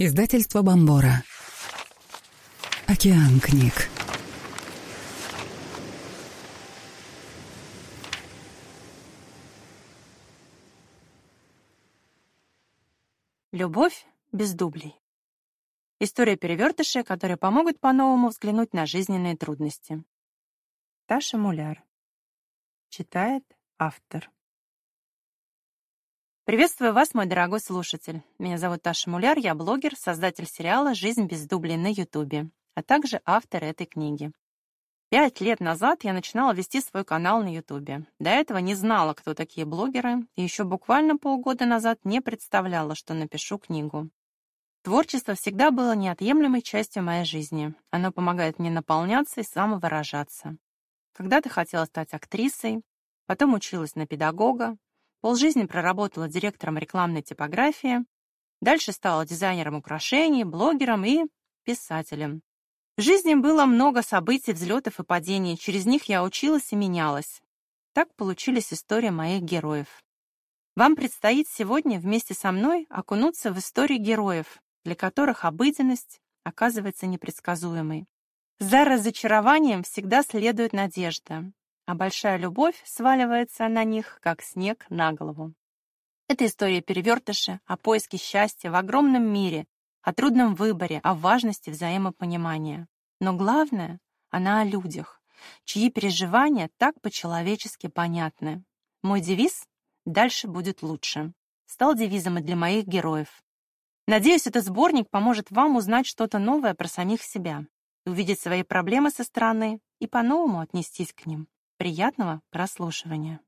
Издательство Бомбора. Океан книг. Любовь без дублей. История перевертышей, которые помогут по-новому взглянуть на жизненные трудности. Таша Муляр. Читает автор. Приветствую вас, мой дорогой слушатель. Меня зовут Таша Муляр, я блогер, создатель сериала «Жизнь без дублей» на Ютубе, а также автор этой книги. Пять лет назад я начинала вести свой канал на Ютубе. До этого не знала, кто такие блогеры, и еще буквально полгода назад не представляла, что напишу книгу. Творчество всегда было неотъемлемой частью моей жизни. Оно помогает мне наполняться и самовыражаться. Когда-то хотела стать актрисой, потом училась на педагога, Полжизни проработала директором рекламной типографии, дальше стала дизайнером украшений, блогером и писателем. В жизни было много событий, взлетов и падений, через них я училась и менялась. Так получились истории моих героев. Вам предстоит сегодня вместе со мной окунуться в истории героев, для которых обыденность оказывается непредсказуемой. За разочарованием всегда следует надежда а большая любовь сваливается на них, как снег на голову. Это история перевертыша о поиске счастья в огромном мире, о трудном выборе, о важности взаимопонимания. Но главное, она о людях, чьи переживания так по-человечески понятны. Мой девиз «Дальше будет лучше» стал девизом и для моих героев. Надеюсь, этот сборник поможет вам узнать что-то новое про самих себя, увидеть свои проблемы со стороны и по-новому отнестись к ним. Приятного прослушивания.